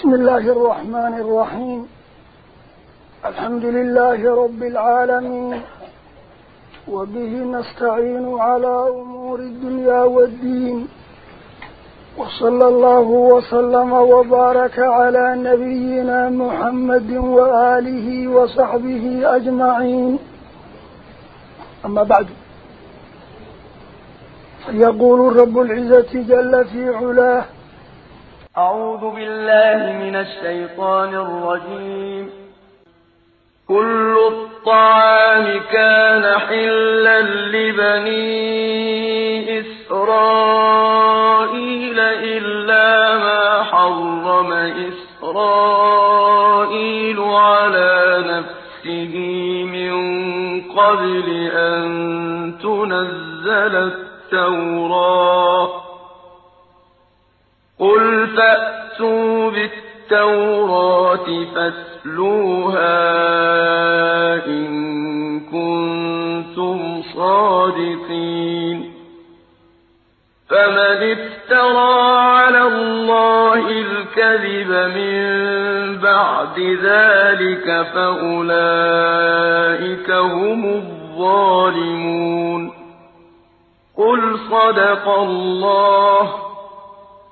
بسم الله الرحمن الرحيم. الحمد لله رب العالمين. وبه نستعين على أمور الدنيا والدين. وصلى الله وسلم وبارك على نبينا محمد وآله وصحبه أجمعين. أما بعد يقول رب العزة جل في علاه أعوذ بالله من الشيطان الرجيم. كل الطعام كان حلا لبني إسرائيل إلا ما حرم إسرائيل على نفسه من قبل أن تنزل التوراة. قل فأتوا بالتوراة فاتلوها إن كنتم صادقين فمن افترى على الله الكذب من بعد ذلك فأولئك هم الظالمون قل صدق الله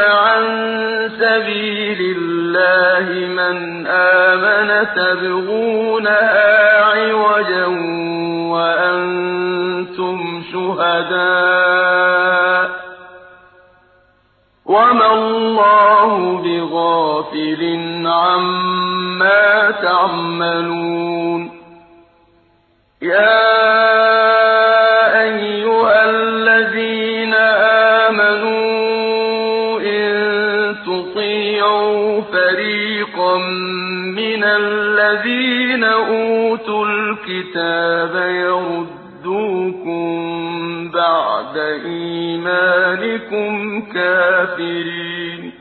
عن سبيل الله من آمن تبغونها عوجا وأنتم شهداء وما الله بغافل عما تعملون الذين أوتوا الكتاب يردوكم بعد إيمانكم كافرين.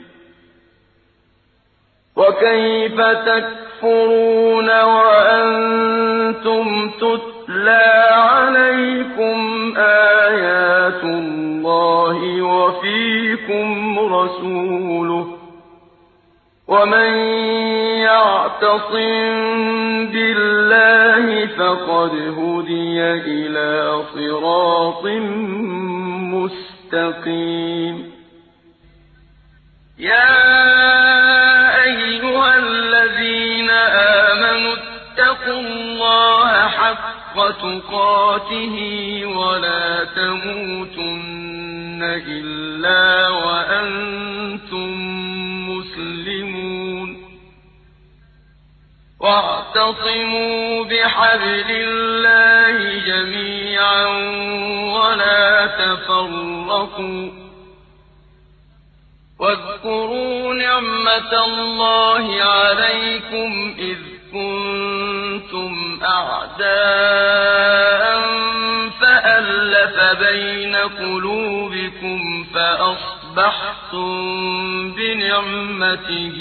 وكيف تكفرون وأنتم تتلى عليكم آيات الله وفيكم رسوله؟ ومن يعتصم بالله فقد هدي إلى صراط مستقيم يا أيها الذين آمنوا اتقوا الله حق تقاته ولا تموتن إلا وأنتم واعتصموا بحبل الله جميعا ولا تفرقوا. واذكروا نعمة الله عليكم إذ كنتم أعداء فألف بين قلوبكم فأصبحتم بنعمته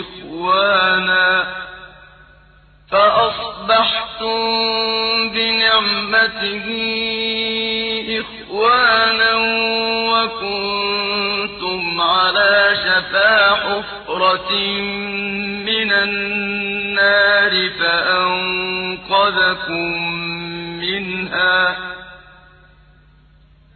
إخوانا. إخوانا فأصبحتم بنعمته إخوانا وكنتم على شفا حفرة من النار فأنقذكم منها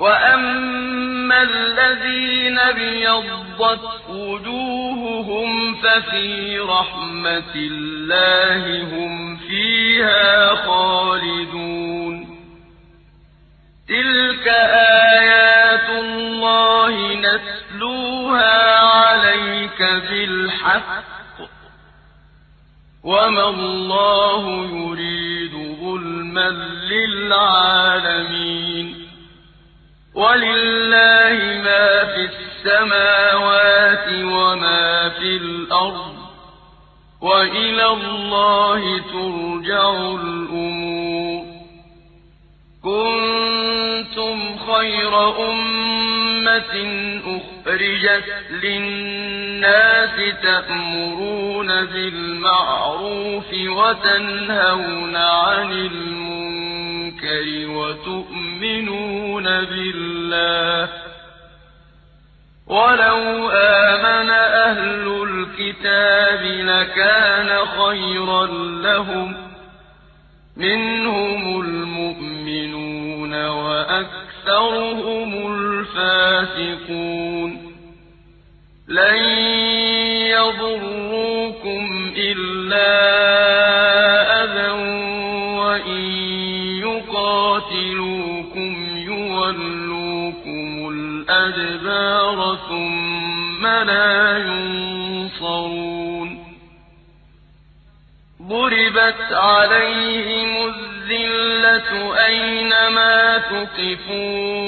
وأما الذين ابيضت وجوههم ففي رحمة الله هم فيها خالدون تلك آيات الله نتلوها عليك بالحق وما الله يريد ظلما للعالمين ولله ما في السماوات وما في الأرض وإلى الله ترجع الأمور كنتم خير أمة أخرجت للناس تأمرون بالمعروف وتنهون عن المنكر وتؤمنون بالله. ولو آمن أهل الكتاب لكان خيرا لهم. منهم المؤمنون وأكثرهم الفاسقون. لن يضروكم إلا الأدبار ثم لا ينصرون. ضربت عليهم الذلة أينما تقفوا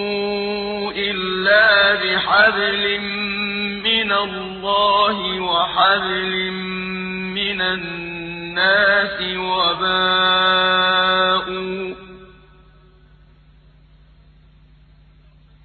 إلا بحبل من الله وحبل من الناس وباءوا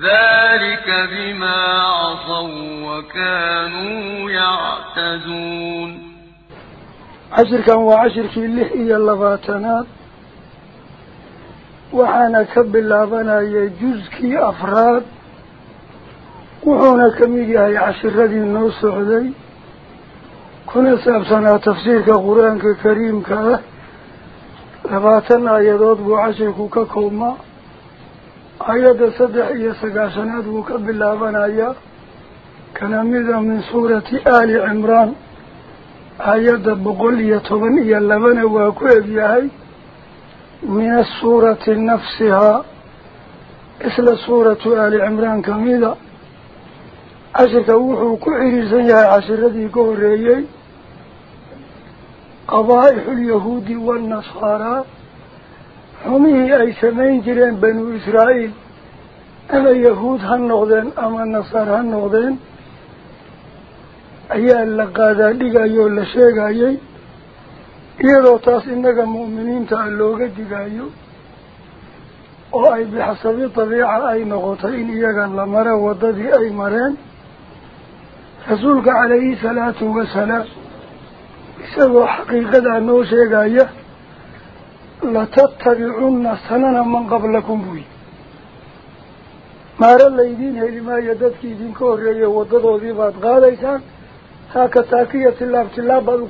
ذلك بما عصوا وكانوا يعتدون عشر كان وعشر في اللحية اللفاتنات وحانا كب اللفنا يجوز كي أفراد. وحونا كمية هي عشر ذي النوص عدي كنا سابسنا تفسير كقرآن كريم كذا لفاتنا يدود وعشر كوكا كوما. Sagaashanaad buu ka bilaabanayaa kana mida min suurati aali cimraan aayadda boqol iyo toban iyo labana waa ku egyahay من السورة نفسها إسل سورة آل عمران cashirka wuxuu ku xiriirsan yahay cashiradii ka horreeyey qabaaixu lyahuudi waannasaaraa banuu israa'iil ama yahuud ha noqdeen ama nasaar ha noqdeen ayaa la qaadaa dhigayoo la sheegayay iyadoo taas innaga mu'miniinta ah looga digayo oo ay bixasabi dabiica ay noqotay in iyaga la maro waddadii ay mareen rasuulka calayhi salaatu wasalaam isagoo xaqiiqadaa noo sheegaya لتتبعون سننا من قبلكم بوي. ما رأل إذين لما ما يددك إذين كوريا وددو ذيبات غاليسان هاك تاكية الله بتلاب أدو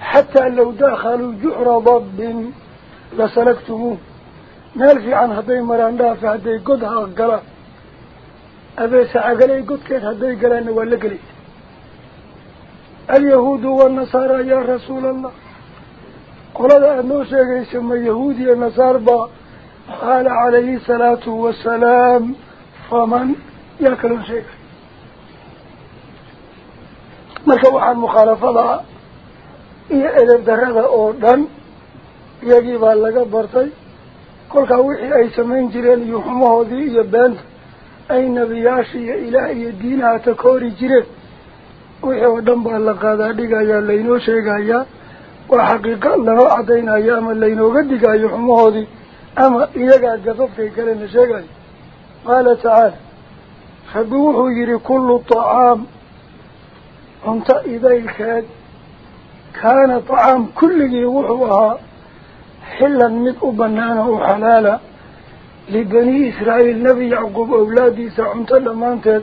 حتى لو داخلوا جعر ضب لسنكتموه نالفي عن هدي مران دافع هدي قدها قلا. أبي سعقلي قد كيت هدي قلا نوالقلي. اليهود والنصارى يا رسول الله. Qaala calayhi salaatu wasalaam faman yaa kaloo sheegay marka waxaan mukhaalafadaa iyo edeb darada oo dhan iyagii baa laga bartay kolkaa wixii ay samayn jireen iyo xumahoodii iyo beenta ay nebiyaasha iyo ilaah iyo diinaha takoori jireen wixii oo dhan baa la qaadaa dhigayaa laynoo sheegayaa وحقيقة لها عدين أياما اللي نوغدك أيحمه هذي أما إياك أجفف كي قال النشاقي قال تعالى خبوه يري كل طعام أنت إذا الكاد كان طعام كل يوحوها حلا من أبنانا وحلالا لبني إسرائيل نبي يعقوب أولادي سعنت لما أنت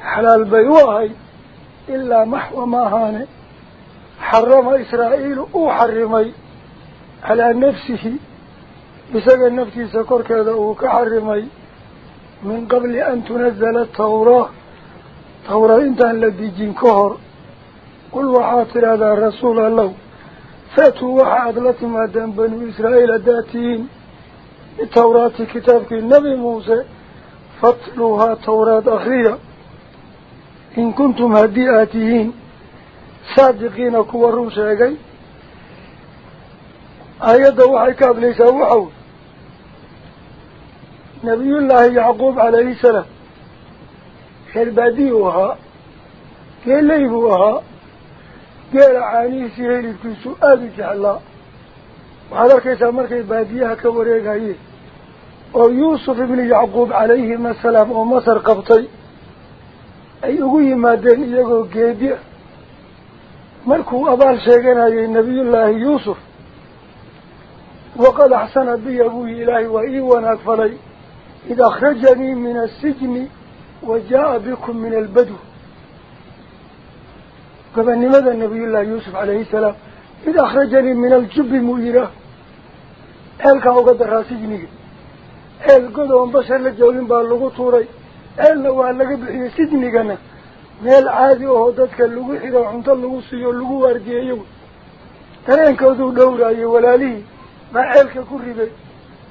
حلال بيوهي إلا محو ما هانه حرم إسرائيل أحرمي على نفسه. بسبب نفسه سكر كذا كحرمي من قبل أن تنزل التوراة. توراة أنت الذي جين كهر. قل وحاطر هذا الرسول الله. فاتوا وحاد لكم أدام بني إسرائيل الداتين التوراة كتابك النبي موسى. فاتلوها توراة أخرية إن كنتم هديئاتهين waxaw nabiyullaahi yacquub calayhi salaam reer baadii uu ahaa geeley buu ahaa geela caanihiisii hilibkiisu aada u jeclaa waxaad arkaysaa markay baadiyaha ka wareegayeen oo yuusuf ibnu yacquub calayhim assalaam oo masar qabtay ay ugu yimaadeen iyagoo geedi ah waqad axsana biya buu yihi ilaahay waa ii wanaag falay id akhrajanii min assijni wa jaa'a bikum min albadw gobannimada nabiyullaahi yuusuf calayhi salaam id akhrajanii min aljubbi muu yidhaah ceelkaa uga daraa sijniga ceel god oon bashar la joogin baa lagu tuuray ceelna waa laga bixiyey sijnigana cunto lagu siiyo lagu waardiyeeyo dareenkooduu dhowraayay walaalihii baa ceelka ku riday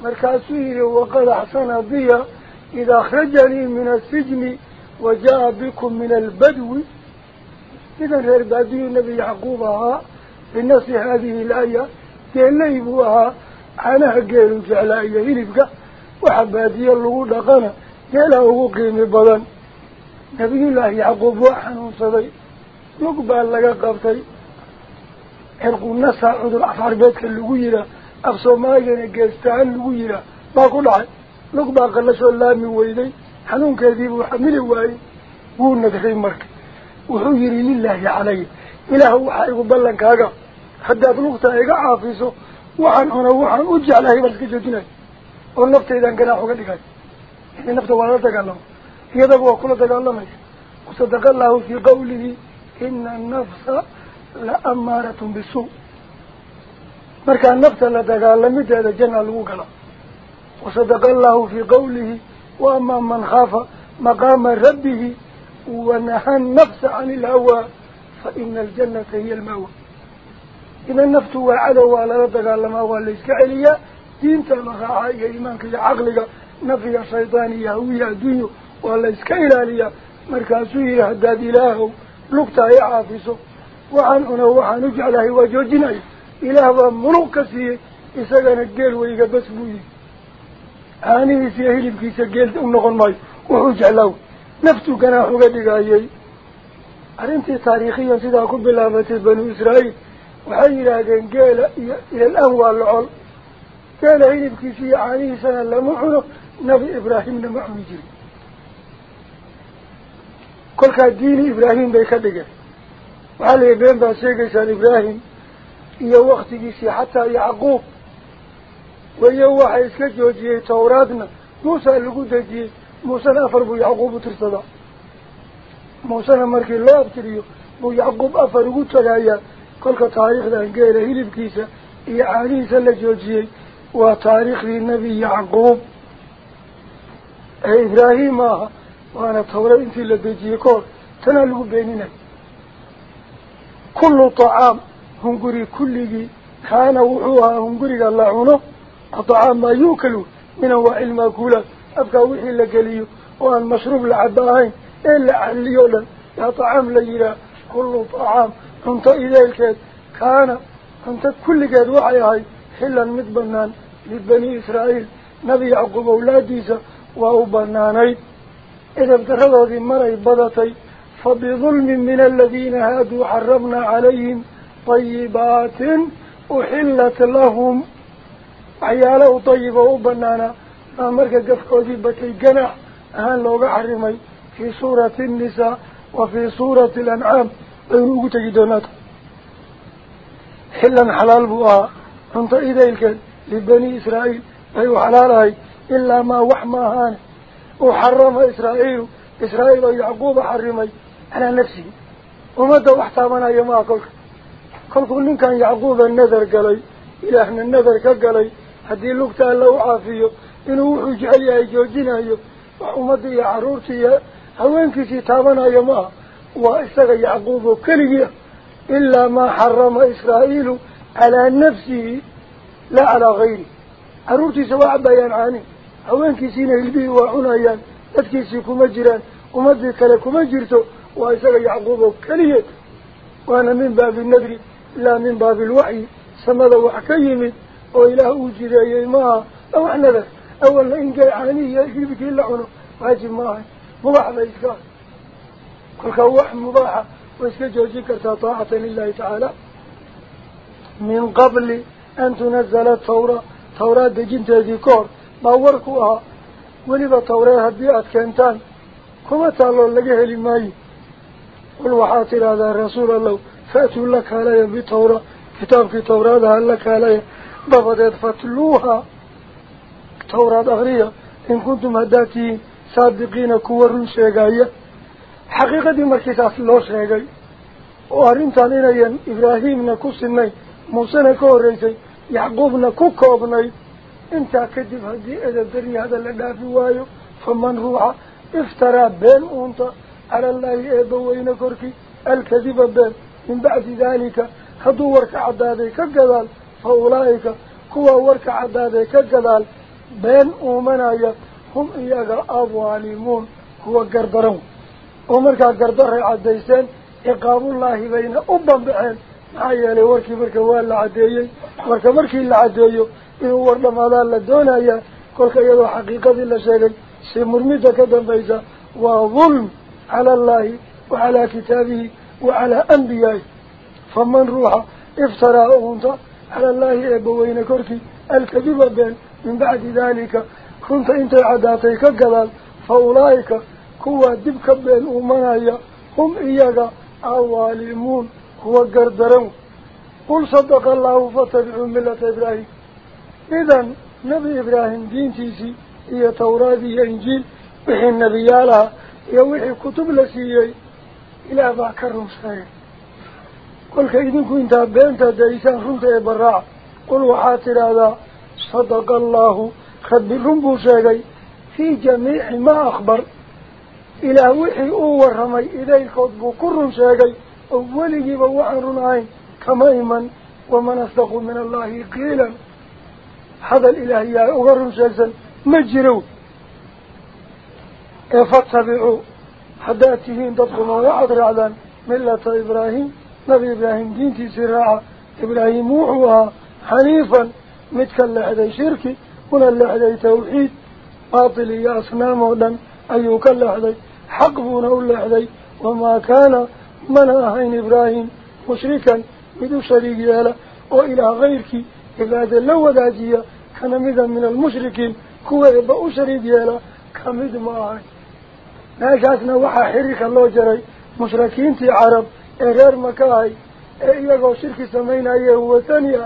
markaasuu yihi waqad axsana biya id akhrajanii min assijni wa jaa'a bikum min albadwi idan reer baadiyuu nebi yacquub ahaa binafsi haadihi ilaaya geeley buu ahaa caanaha geelu jeclaa iyo hilibka waxa baadiye lagu dhaqana geelaa ugu qiimi badan lug baa laga qabtay cirqunasa cudur afaarbeedka lagu yihaa af soomaaligana geestahaan lagu yihaa baa ku dhacay lug baa qalashoo laami weyday xanuunkeediibuu xamili waayey wuu nadray marka wuxuu yihi lilaahi calaya ilaahu waxaa igu ballankaaga haddaad lugtaa iga caafiso waxaan cuna waxaan u jeclahay baan iska joojinay oo naftaydan ganaax uga dhigay ini nafta waa la dagaalamo يدقوا كل دجال الله وصدق الله في قوله إن النفس لأمارة بسوء مركا النفس لدجال مدى لجنة الوقلة وصدق الله في قوله وأما من خاف مقام ربه ونهى النفس عن الهوى فإن الجنة هي الموى إن النفس هو عدو على دجال الموى ليس كعليا دينتا مخاعي إيمانك لعقلك نفي شيطاني يهوية دينه ولا jeclahay waa joojinayo ilaah baa muluq ka siiyey isagana geel weyga bas buu yihi caanihiisa iyo hilibkiisa geel u noqon maayo wuxuu jeclaaw naftuu ganaax uga dhigayay arrintii taariikhiyan sidaa ku bilaabatay banu israa'iil waxay yidhaahdeen geela iyo ilal-aan waa locol geela hilibkiisa iyo caanihiisana lama cuno nabi ibraahimna ma cuni jirin ka dhigeen waxaa la yihi been baad sheegaysaan ibraahim iyo waktigiisii xataa yacquub wayo waxay iska joojiyey tawraadna muusaa lagu dejiyey muusena afar buu yacquub u tirsadaa muusena markii loo abtiriyo buu yacquub afar ugu tagayaa kolka taariikhdan geela hilibkiisa iyo caanihiisa la joojiyey waa taariikhdii nebi yacquub ee ibraahim maaha hunguri kulligii kaana wuxuu ahaa hunguriga la cuno atacaam maa yu'kalu min anwaaci ilmaakulaat afkaa wixii la geliyo oo aan mashruub la caba ahayn ee la caliyo dhan yaa tacaam la yidhaah kullu tacaam cunto ideelkeed kaana cunto kulligeed waxay ahayd xillan mid banaan libani israa'iil nebi yacquub awlaadiisa waa u banaanayd إذا ابتردوا ذي مرأي بضتي فبظلم من الذين هادوا حرمنا عليهم طيبات أحلت لهم. عياله طيبة أبنانا أمرك قفكو ذي بكي قنع أهان لو بحرمي في سورة النساء وفي سورة الأنعام. أيوه، أهلوك تجدونات حلا حلال بواء أنت إذا لبني إسرائيل. أيو حلال هاي. إلا ما وحمى هانه وحرم إسرائيل. إسرائيل ويعقوب حرمي على نفسي. ومدى وحسابنا يا ما يماكل كل كل كان يعقوب النذر قلي إلا إحنا النذر كقلي. هذه اللقطة اللو عافية إنه وحج عليها يجوجنا وماذا هو هوين كسي يا ما. وإستغى يعقوب كلية. إلا ما حرم إسرائيل على نفسي لا على غيره. عروتي سواء بيان عنه هوانك سينا يلبيه وعنايان أتكيسي كمجران ومدك لكمجرته وإسر يعقوبه كليه وأنا من باب النذر لا من باب الوعي سمد وعكيمي وإله أوجد يماها أو عنا ذا أولا إنك عاني يجيبك إلا عنه واجب معه مباحة بإسكار كل كواح مباحة واسكجوا ذكرت طاعة لله تعالى من قبل أن تنزل الثورة ثورات دجنت ذكور tawreed haddii aada keentaan kuma taalloo laga heli maayo qul waxaad tidhaahdaa rasuul allow fa'tuu la kaalaya bitawra kitaabkii tawraadaha la kaalaya dabadeed fatluuha tawraad akriya in kuntum haddaad tihiin saadiqiina kuwa run sheegaya xaqiiqadii markii saas loo sheegay oo arrintan inayan ibraahiimna ku sinayn muusena ka horreysay yacquubna ku koobnay انت كدف هذي إذا الدنيا هذا لنا في وايو فمن هو؟ افترى بين انت على الله يبوين كركي؟ الكذب بين من بعد ذلك هدو ورك عدادي الجلال فأولئك كوا ورك عدادي الجلال بين امنايا هم إياك الابوانيمون هو قردرون أمرك قردر عديسين. إقام الله بين ابا بحين معايا لوركي بركوال العديين وركمركي العديين إنه ورد مالان لدون أيها كل كيضو حقيقة إلا سيدك سيمرمد كدن بيزا. وظلم على الله وعلى كتابه وعلى أنبيائه. فمن روح افترى أغنطا على الله أبوين كركي الكذب بين. من بعد ذلك كنت انت عداتيك قلال. فأولئك كوا دبك بين أمنا هم إياك أوالي مون هو قردرون. قل صدق الله فاتبعوا ملة إبراهيم. إذن نبي إبراهيم دين تيسي هي توراة هي إنجيل بحين نبي يالا يوحي كتب لسيي إلى أباك الرمسكي قل كإذنكو إنتا بانتا دايسان خنطة براع. قل وحاتر هذا صدق الله خد الرمبو ساقي في جميع ما أخبر إلى وحي أول رمي إذا الخطب كل رمساقي أولي بوحن رنعين كما إيمان ومن أصدق من الله قيلاً. Uga run sheegsan ma jiro ee fatabicuu حداتهين تدخلوا وعد رعدان ملة إبراهيم. نبي إبراهيم دينتي سراعة. إبراهيم وحوها حنيفا. متكل لحدي شركي هنا لحدي توحيد. باطل يا أصنام ودن. أيوك لحدي حقبون لحدي وما كان من أهين إبراهيم مشركا. بدو شريك إلا دلو ذاتية كان مذا من المشركين كوة إبا شريك يالا كمذ ما أهين meeshaasna waxaa xiriirka loo jaray mushrikiintii carab ee reer makaahay ee iyagoo shirki samaynaye wataniya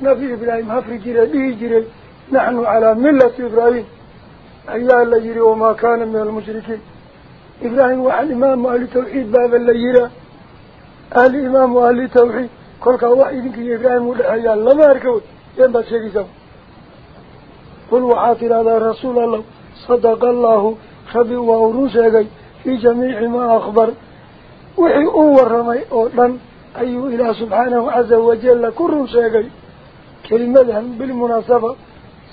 nabi ibraahim hafri jire dhihi jiray naxnu calaa millati ibraahim ayaa la yihi wamaa kaana min almushrikiin ibraahim waxaan imaamu ahli tawxiid baaba la yihaa ahli imaamu ahli tawxiid kolkaa wax idinka iyo ibraahim udhexeeyaa lama arkood yeen baad sheegaysaa. Qul waxaad tidhahdaa rasuul allah sadaqa allahu ربي وأروسك في جميع ما أخبر وحي أول رمي أولا أي إلى سبحانه عز وجل كل شيء كلمة بالمناسبة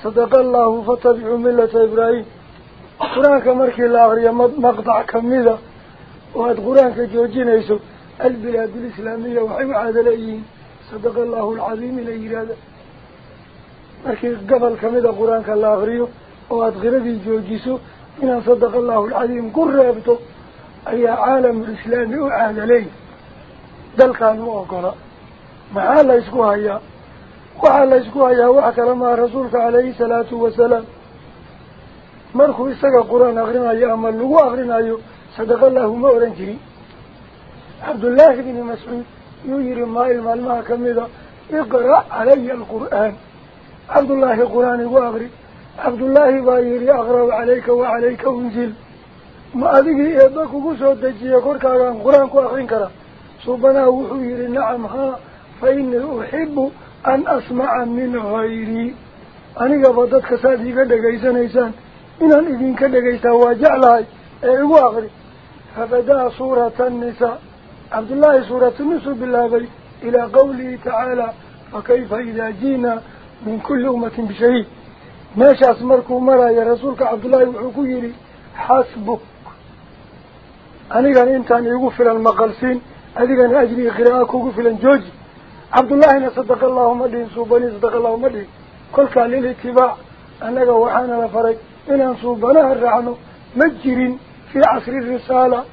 صدق الله فتبعوا ملة إبراهيم قرآنك مركي الآخرية مقطع كميدة وهذا قرآنك جوجين يسو البلاد الإسلامية وحي عادلين صدق الله العظيم الإرادة مركي قبل كميدة قرآنك الآخرية وهذا غير جوجيسو. إن صدق الله العظيم. قل رابطه أي عالم الإسلامي وعاد لي دل كانوا أقرأ مع الله يسكوها يسكوها يا. وحكى مع رسولك عليه الصلاة والسلام. مركو إستقى قرآن أغرنا يا. أمال لغو أغرنا يو صدق الله ما أرنجري عبد الله بن مسعود يجري ما المال كمذا اقرأ علي القرآن. عبد الله القرآن وأغري. عبد الله بايري أغرب عليك وعليك أنزل. ما أذيك إباك قصود دجيه كوركا عن قرآن كو أخرين كرا صوبنا وحوير نعم ها. فإني أحب أن أسمع من غيري. أنا قبضتك سادي قد قيسان إيسان إن الإذين قد قيسان وجعلها إيقو أغري فبدأ سورة النساء. عبد الله سورة النسو بالله إلى قوله تعالى فكيف إذا جينا من كل أمة بشيء ما شاس مركو مرا يا رسولك عبد الله وحكويري حسبك. أنا قال إنت أن يغفر المقلسين أدي قال أجري غراءك وغفر الجوج. عبد الله صدق الله مدين صوباني صدق الله مدين كل كان للاتباع أنا قال وحانا لفرق إن صوبانا الرعنو مجرين في عصر الرسالة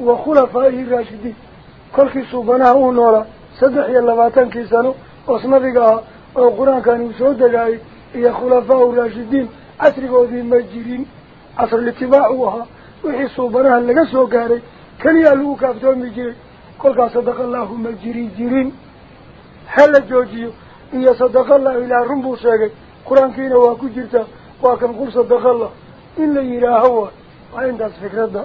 وخلفائه الراشدين. Uu noolaa saddex iyo labaatankii sano oos nabiga ah oo qur-aankan uu soo degaayay يا خلفاء الراشدين عصر ذي مجرين عصر الاتباع وها وحسوا بناها اللي قسوا قاري كان يالوك أفتون مجري كل صدق الله مجري جرين هل جوجيو إيا صدق الله إلى رمبو ساقي قرآن كينا واكو جرتا واكن قل صدق الله إلا يرى هو وعند فكرة ده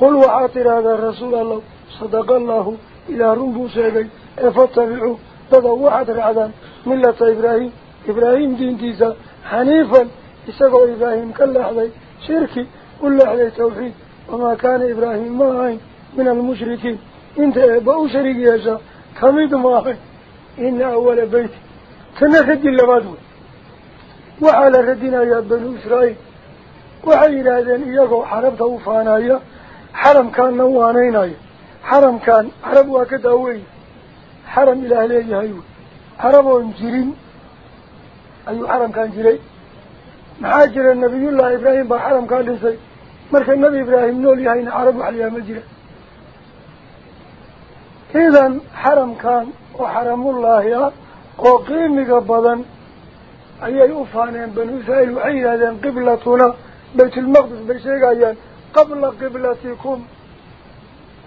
قل وعاطر هذا الرسول الله صدق الله إلى رمبو ساقي فاتبعوا تضوحت رعدان ملة إبراهيم. إبراهيم دين ديزا حنيفا. إساقوا إبراهيم كاللحظي شركي. كاللحظي توحيد. وما كان إبراهيم معين من المشركين. إنت بأو شريك يشا كميد معين إن أول بيت. تنخد اللبادو وعلى ردنا يا بنو إسرائيل. وحين هذين إياقوا حربته فانايا. حرم كان نوانينايا حرم كان حرب وكداوي حرم إلهي هايو حرم وانجرين أي حرم كان جري محاجر النبي الله إبراهيم بحرم كان لسي مركا النبي إبراهيم نولي هين عرب عليها مجرى إذا حرم كان وحرم الله وقيم قبضا. أي أفانين بنو إسرائيل وحين هذا قبلتنا. بيت المقدس بيشيقايا قبل قبلتكم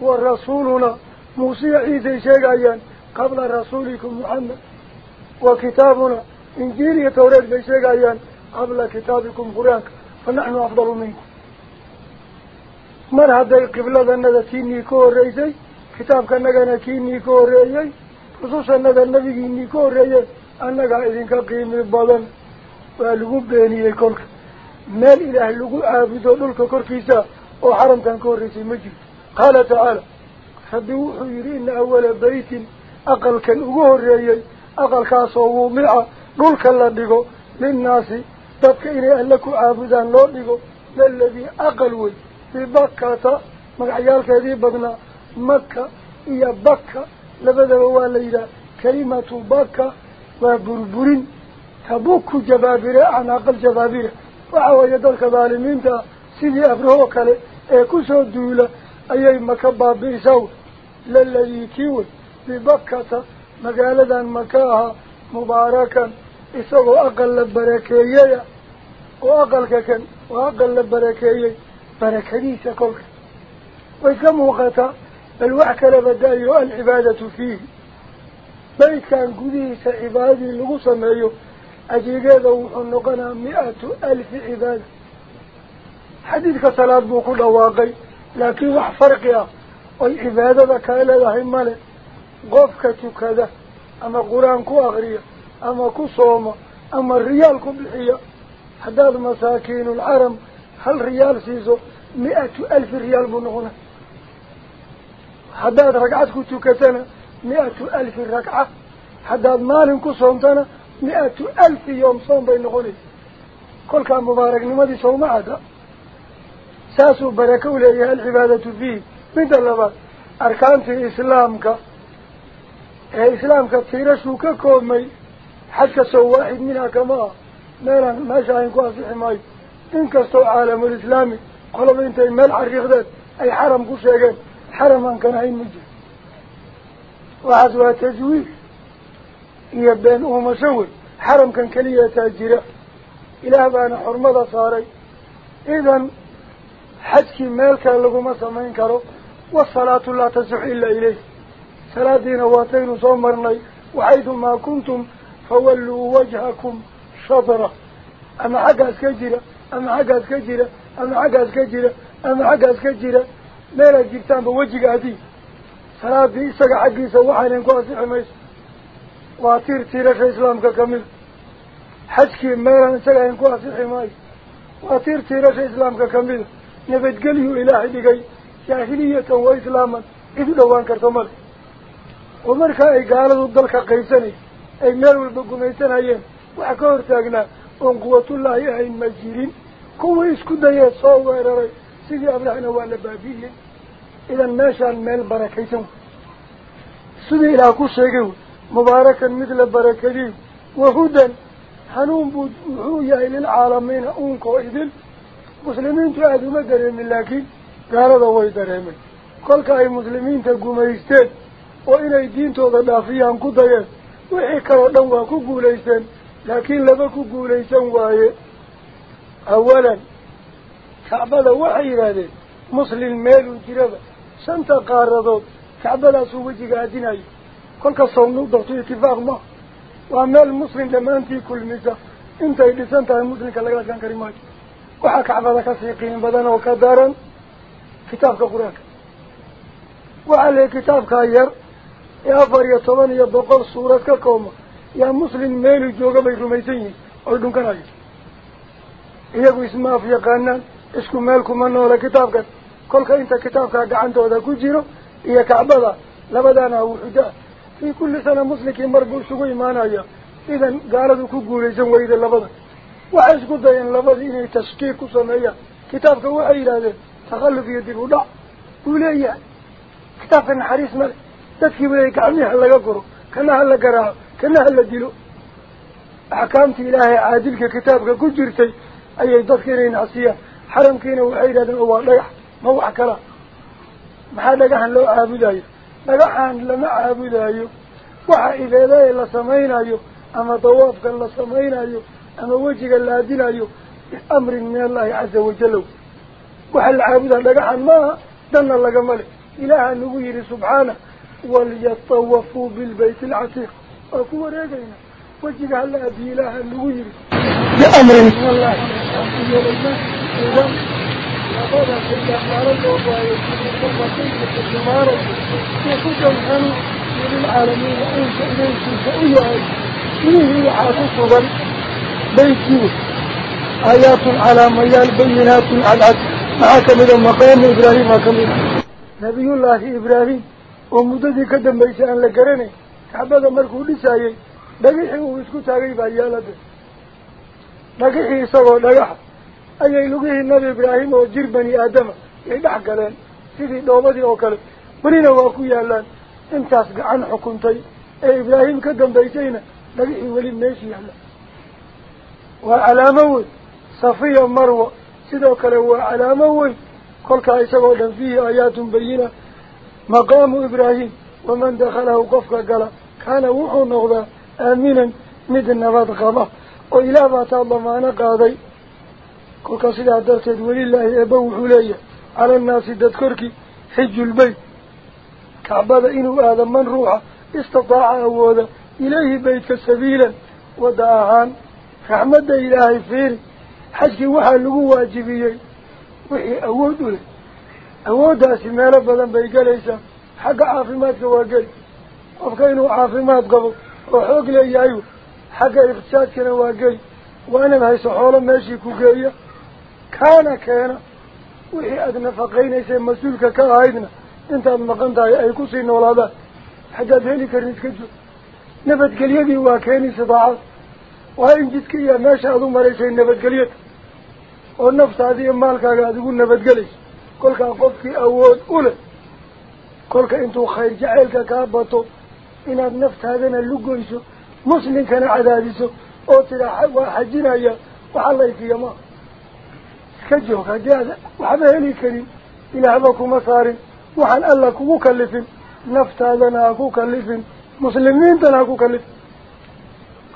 ورسولنا موسى عيسى شيقايا قبل رسولكم محمد وكتابنا إنجيل يتوريد أيان قبل كتابكم قرآنك فنحن أفضل منكم. مر هذا قبلة النذا كيني كور ريسي كتاب كنغانا كيني كور ريسي خصوصا النذا النبي كيني كور ريسي أنك إذن كقيم البضن مال إله لقوا عابدوا للك كوركيسا وحرم ريسي مجد قال تعالى فبوحوا يرين أول بيت أقل كان أقول ريسي أقل dhulka la dhigo linnaasi dadka inay alle ku caabudaan loo dhigo laladii aqal wey bibakata magacyaalkeedii badnaa maka iyo baka labadaba waa la yidhaha kalimatu baka waa burburin tabuku jabaabire acnaaqal jabaabira وحوى يدالك ظالمين دا سيدي أفرهوك لي كسو الدولة أيهي مكباب بيساو للذي كيوي ببكة مقالة مكاها مباركا. إساو أقل البركية وأقل كان وأقل البركية بركديسة كلك وإسلام وقتا الوحكة لبدايه العبادة فيه. بيت كان قديسة عبادة لغو سمعيه ajigeeda wuxuu noqonaa mi-atu alfi cibaada xadiidka salaad buu ku dhawaaqay laakiin wax farqi ah oy cibaadada kale leedahay male qofka tukada ama qur-aan ku akriya ama ku sooma ama riyaal ku bixiya haddaad masaakiinulxaram hal riyaal siiso mi-atu alfi riyaal buu noqonay haddaad ragcad ku tukatana mi-atu alfi soom bay noqonaysa kolkaa mubaaragnimadii sowma cadda saasuu baraka u leeyahay alcibaadatu fiih midda labaad arkaantii islaamka ee islaamka tiirashuu ka koobmay xadka sow waaxid minha kama ah meelaan meesha ayn ku ansixi maayo inkastoo caalamulislaami qolaba intay meel xariiqdeen ay xaram ku sheegeen xaram aan kan ahayn ma jiro waxaas waa tajwiid keliyataa jira ilaah baana xurmada saaray idan xajkii meel kale laguma samayn karo wasalaatu laa tasixu ilaa ileyh salaadiina waataynu soo marnay waxaydumaa kuntum fawalluu wajhakum shadra ama xaggaas ka jira ama xaggaas ka jira ama xaggaas ka jira ama xaggaas ka jira meelaad jirtaanba wejiga adii salaadii isaga xaggiisa waxaynan ku ansixi mayso isaga ayn ku ansixi maayo waa tiir tiirasha islaamka kamida nabadgelyu ilaahay dhigay jaahiliyatan wa islaaman cid u dhowaan karto male oo markaa ay gaaladu dalka qaysanay ay meel walba gumaysanayeen waxa ka hortaagnaa oon quwatullaahi ahayn ma jirin kuwii isku dayee soo weeraray sidii abrahna waa la baabi'iyey idan meeshaan meel barakaysan wey sidii ilaah ku sheegay wey mubaarakan mid la barakadiy wahudan hanuun buu wuxuu yahay lilcaalamiina uunkoo idil muslimiintu aada uma dareemin laakiin gaalada way dareemeen kolka ay muslimiinta gumaysteen oo inay diintooda dhaafiyaan ku dayeen wixii kaloo dhan waa ku guulaysteen laakiin laba ku guulaysan waaye awalan kacbada waxay yidhaahdeen muslim meeluu jiraba dhammaantii kulmisa intay dhisan tahay muslimka laga adkaan kari maayo waxaa kacbada kasii qiim badan oo ka daran kitaabka qur-aanka waxaa leehay kitaabkaa yar ee afar iyo toban iyo boqol suurad ka kooma yaa muslim meelu jooga bay rumaysan yihiin oy dhunkanayo iyagu isma af yaqaanaan isku meel kuma noola kitaabkan kolka inta kitaabkaa gacantooda ku jiro iyo kacbada labadaana wuxuda imaanaya idan gaaladu ku guulaysan weyda labada waxay isku dayeen labadii inay tashkiik ku sameeyaan kitaabka waxay yidhaahdeen takhalluf iyo dib u dhac buu leeyahay kitaabka naxariis male dadkiiba leey gacmihi ha laga guro kana ha la garaaco kana ha la dilo axkaamtii ilaahay caadilka kitaabka ku jirtay ayay dadka inay nacsiyaan xaramkiina waxay yidhahdeen oo waa dhagax ma wax kala maxaa dhagaxan loo caabudayo مدحان لما عابد ايو وحا إذا لا سمين ايو أما طوافك لا سمين ايو أما وجهك لا دين ايو أمر من الله عز وجل وحا العابد مدحان ما دن الله ملك إله النبير سبحانه وليطوفوا بالبيت العتيق أكو رجعنا وجهك الله بإله النبير بأمر من الله عز وجل بيتي آيات على ميال بينات عدعد معا كمدا مقام إبراهيم كمدا نبي الله إبراهيم ومددي كدن بيسان لقرني كعبدا مركو لسايي دقيحي ويسكو تاقي بايالة دقيحي سوى دقيح أي لقيه النبي إبراهيم وجير بني آدم. يدح قلان سيدي دوبدي أوكال ولينا واكو يالان. انتاس عن حكمتي أي إبراهيم كدن بيتينا. لقيه ولي ماشي يالا وعلامة صفية مروة سيدو كالوا علامة كل كايسا فيه آيات بينة مقام إبراهيم. ومن دخله قفك قال. كان وحو نغضا. آمنا مد النبات قبا وإلا بات الله معنا قاضي على كعباد إنه هذا من روحه استطاع أولا إليه بيتك سبيلا ودعاهان رحمة إلهي فيري حجك وحا لغو واجبيي وحي أود له أوداسي ميلا بدن بيقليسا حق عافماتك واقل وفكينو عافمات قبل وحوق لي أيوه حق إقتصادكنا واقل وأنا بهي سحولا ماشي صداعات وإن جدك يا ما شاء الله مريسي نبت قليد والنفس هذه مالك قاعد يقول نبت قليد كلك قفك أول أولى. كلك أنتو خير جعلك كابطو إن النفس هذا اللقويسو مسلم كان عداديسو. oo tira waa xajinaya waxaa layfiya ma ilaahba kuma saarin waxaan alla kugu kalifin naftaadana ha ku kalifin muslimiintana ha ku kalifin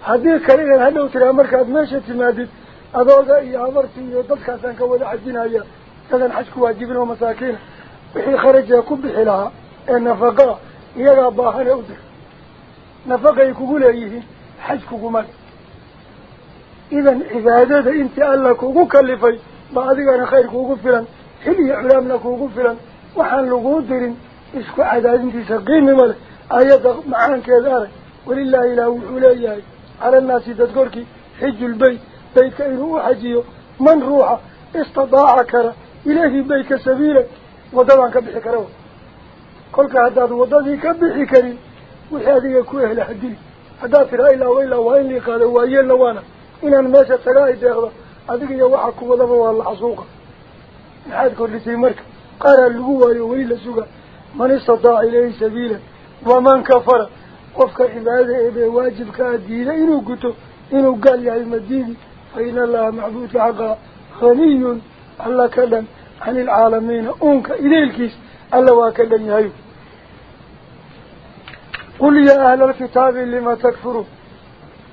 haddii kale inaad hadhow tiraa markaad meesha timaadid adooga iyo habarti iyo dadkaasaan ka wada xajinaya dadan xaj ku waajibin oo masaakiina wixii kharajee ku bixi lahaa ee nafaqaa iyagaa baahane u dir nafaqay kugu leeyihiin xaj kuguma idan cibaadada intii alla kugu kalifay ba adigana khayr kuugu filan xil iyo culaamna kuugu filan waxaan laguu dirin isku cadaadintiisa qiimi ma leh ayadda macaankeeda arag walilaahi ilaah wuxuu leeyahay cala annaasi dadkorkii xijulbeyt beytka inuu u xajiyo man ruuxa istidaaca kara ilaahi beytka sabiila waddadaan ka bixi kara kolka haddaad waddadii ka bixi karin wixii adiga ku ehla hadili haddaad tiraa ilaa wa ilaa waa in lii qaado waa yeelna waana inaan meesha taga ay deeqdo waa la xasuuqa maxaad kordhisay marka qaaraa lagu waayo weli la suga man istadaaca ilayhi sabiila waman kafara qofka cibaadada eebee waajibkaa diiday inuu guto inuu gaal yahay madiidi fa ina allaha macbuudka xaqaa haniyun alla ka dhan cani ilcaalamiina uunka idaylkiis alla waa ka dhan yahay qul yaa ahla alkitaabi lima takfuruun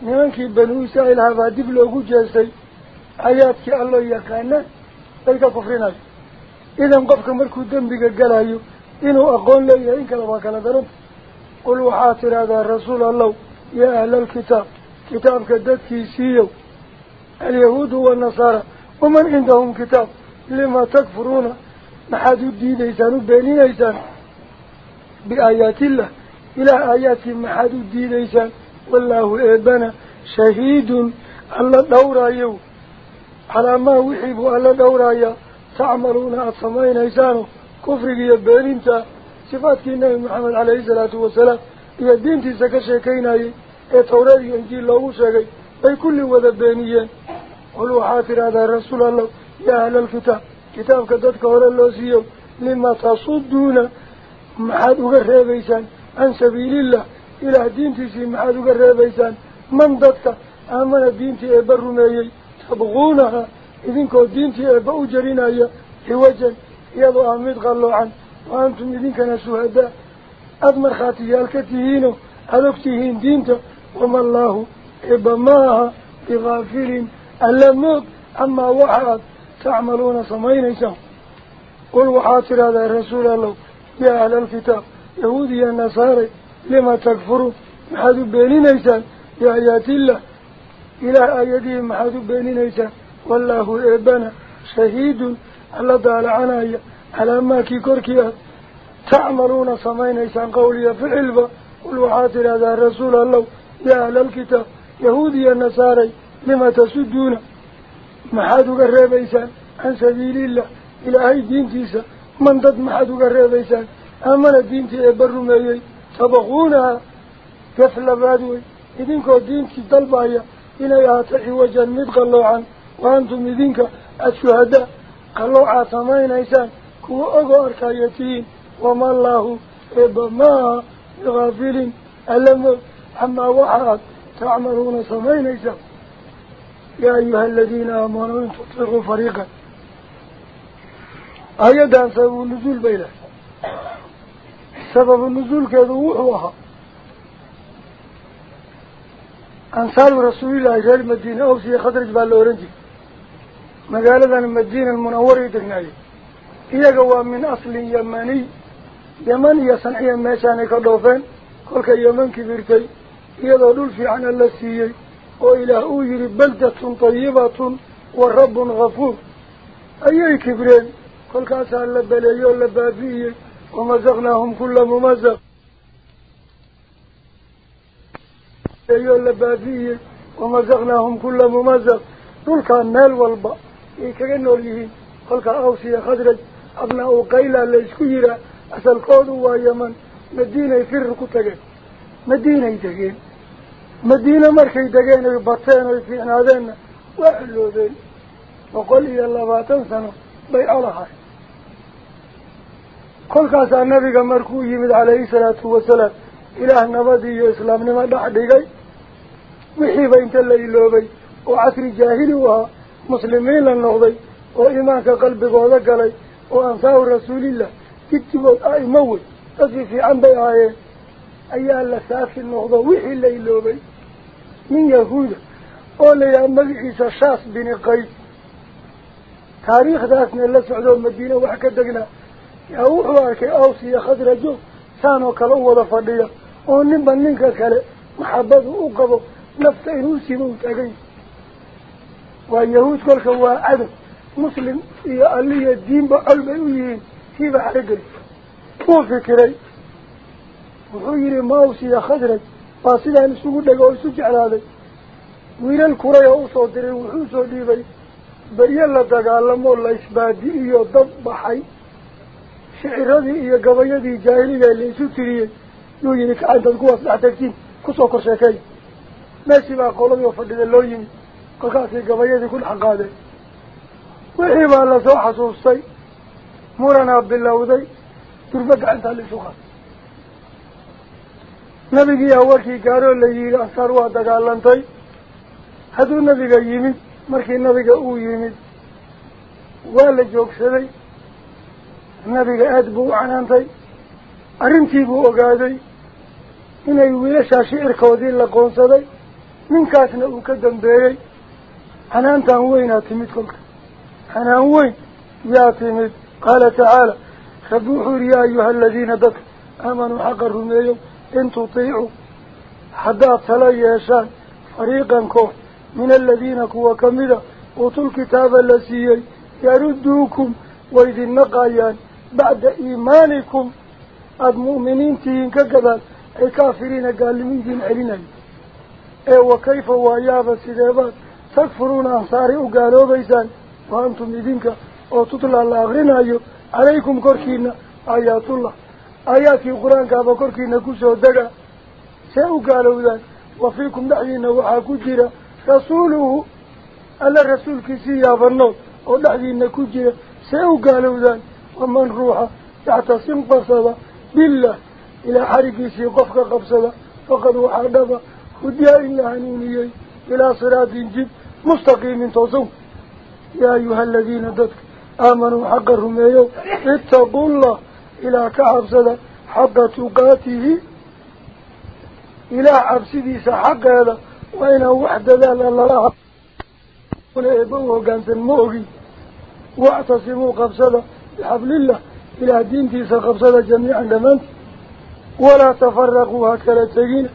nimankii banuu israa'iil habaa dib loogu jeestay عيادك الله يكاين ذلك كفرنا إذا مقفك مركو دنبك قلايو إنه أقول لي إنك لباك لدرب قل وحاتر هذا الرسول الله يا أهل الكتاب كتاب كتابك في سيو اليهود والنصارى ومن عندهم كتاب لما تكفرون محاد الدين إيسان وبيلين إيسان بآيات الله إلى آيات محاد الدين إيسان والله إيبانا شهيد الله دورا يوم calaa maa wixii buu alla dhowraayaa tacmaluuna aada samaynaysaano kufriga iyo beeninta sifaadkii nebi maxamed caleyhi salaatu wasalaam iyo diintiisa ka sheekaynayay ee tawreed iyo injiil loogu sheegay bay kulli wada beeniyeen qul waxaa tidhaahdaa rasuul allah yaa ahlalkitaab kitaabka dadka hore loo siiyo lima tasuduuna maxaad uga reebaysaan can sabiilillah ilaah diintiisii maxaad uga reebaysaan man dadka aamana diintii eebba rumeeyey eebba u jarinaya ciwajan iyadoo ah mid qalloocan wa antum idinkana shuhadaa aada markhaatiyaal ka tihiino aada og tihiin diinta wama allaahu eebba ma aha bigaafilin alla moog amaa waxa aad tacmaluuna samaynaysaan qul waxaad tidhahdaa rasuul allow yaa ahla alkitaab yahuudiya nasaare lima takfuruun maxaad u beeninaysaan biaayaatillah ilaah aayadihii maxaad u beeninaysaan wallaahu eebana shahiidun alla daalacanaya calaa maakii korkii ah tacmaluuna samaynaysaan qowliya ficilba qul waxaad tidhahdaa rasuul allow yaa ahlalkitaab yahuudiya nasaaray lima tasuduuna maxaad uga reebaysaan can sabiilillah ilaahay diintiisa man dad maxaad uga reebaysaan aamana diintii eebba rumeeyey tabaquunaha gaf labaad wey idinkoo diintii dalbaya إلى ياتي وجن متقلوا عن وأنتم يدينك الشهداء قال قلوا عثمان إنسان. كوا أجر كيتين وما الله إبما غافل ألم. أما وحد تعملون ثمين إنسان. يا أيها الذين آمنوا تطلقوا فريقا. أيضا سبب النزول بينه سبب النزول كذو وحوها. Baa la ohan jiray magaaladan madiina almunawaray degnaayeen iyaga waa min aslin yamaniy yaman iyo sanciya meeshaanay ka dhoofeen kolkay yaman kibirtay iyadoo dhul fiicana la siiyey oo ilaah uu yihi baldatun tayibatun wa rabbun ghafuur ayay kibreen kolkaasaa la beleeyey oo la baabi'iyey wamasaqnaahum kula mumazaq walba ay kaga nool yihiin kolkaa aws iyo khadraj abnaa u qaylaa la isku yiraa asalkoodu waa yaman madiinay firir ku tageen madiinay degeen madiine markay degeen ay bateen oy fiicnaadeenna waa xulloobeen boqol iyo labaatan sano bay colahay kolkaasaa nabiga markuu yimid calayhi salaatu wasalaam ilaah nabadii iyo islaamnimo dhex dhigay la noqday oo iimaanka qalbigooda galay oo ansaaru rasuulillah jidtigood a'imo wey dadkii fiican bay ahaayeen ayaa la saafi noqdo wixii la iloobay min yahuuda oo la yidhaha magaciisa shaas bini qayd taariikhdaasna la socdoo madiine wax ka degnaa yaa wuxuu arkay aws iyo khadrajo saan oo kale u wada fadhiya oo ninba ninka kale maxabadu u qabo cadow muslim iyo alliya diinba col bay u yihiin kiiba xarogeli wuu fikiray wuxuu yihi maws iyo khadraj waa sidaan isugu dhego oo isu jeclaaday wiilal kuray oo usoo diray wuxuu soo dhiibay berye la dagaalamoo la isbaadi-iyo dad baxay shiciradii iyo gabayadii jaahiliga la isu tiriyey yuu yihi kacantaad kuwaas dhex tagtiin kusoo kor sheekeey meeshii baa qoladii oo fadhida loo yimid kolkaasay gabayadii ku dhex qaadeen wixii baa lasoo xasuustay muranaa bilowday durba gacantaa la isu qaaday nabigiiyaa warkii gaaroo la yihi ansaar waa dagaalantay hadduu nabiga yimid markii nabiga uu yimid waa la joogsaday nabiga aada buu u canaantay arrintii buu ogaaday inay wiilashaa shicirkoodii la qoonsaday من كاسنا وكدم بيجي أنا أنت وين أتيمت قلت أنا هوين يا أتيمت قال تعالى سبحوا يا أيها الذين دك آمنوا حق الرميو إن تطيعوا. حدا صلي يشان فريقا كوه من الذين كوا كمدا أوتوا الكتاب اللسيي يردوكم. وإذن نقايان بعد إيمانكم. المؤمنين تيين كقبال الكافرين قال لمن دين علينا. Ee wa kayfa waayaaba sideebaad takfuruuna ansaaray u gaaloobaysaan wa antum idinka oo tutlaa la akrinayo calaykum korkiina aayaatullah aayaadkii qur-aankaaba korkiina kusoo dega see u gaalowdaan wa fiikum dhexdiina waxaa ku jira rasuuluhu alla rasuulkiisii yaabanood oo dhexdiina ku jira see u gaalowdaan waman ruuxa yactasim qabsada billah ilaa xarigiisii qofka qabsada faqad waxaa dhaba وديا إلا هنينيي إلى صراط جد مستقيم تصوم يا أيها الذين دتك آمنوا حق الرميو اتقوا الله إلى كعب سلا حق تقاته. إلى عبسديس حق هذا. وإن وحد ذال الله ولا إبوه قانت الموغي. واعتصموا قبسدى بحبل الله. إلى دين تيسى قبسدى جميعا لمن ولا تفرقوا هكذا تجينه